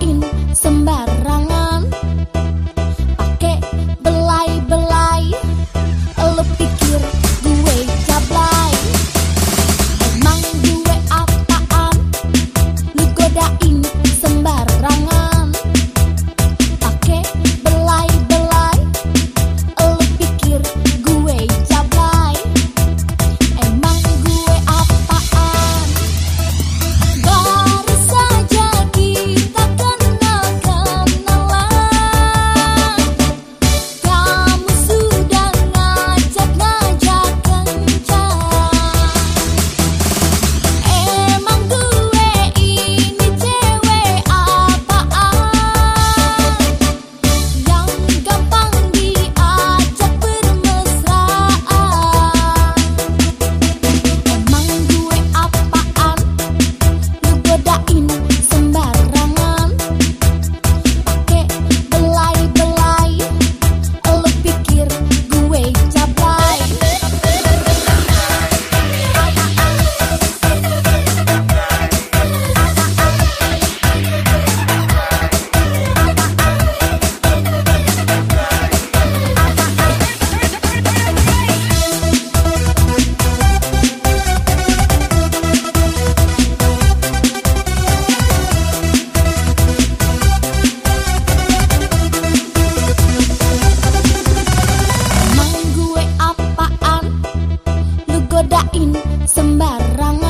main sembarangan. bedain sembarang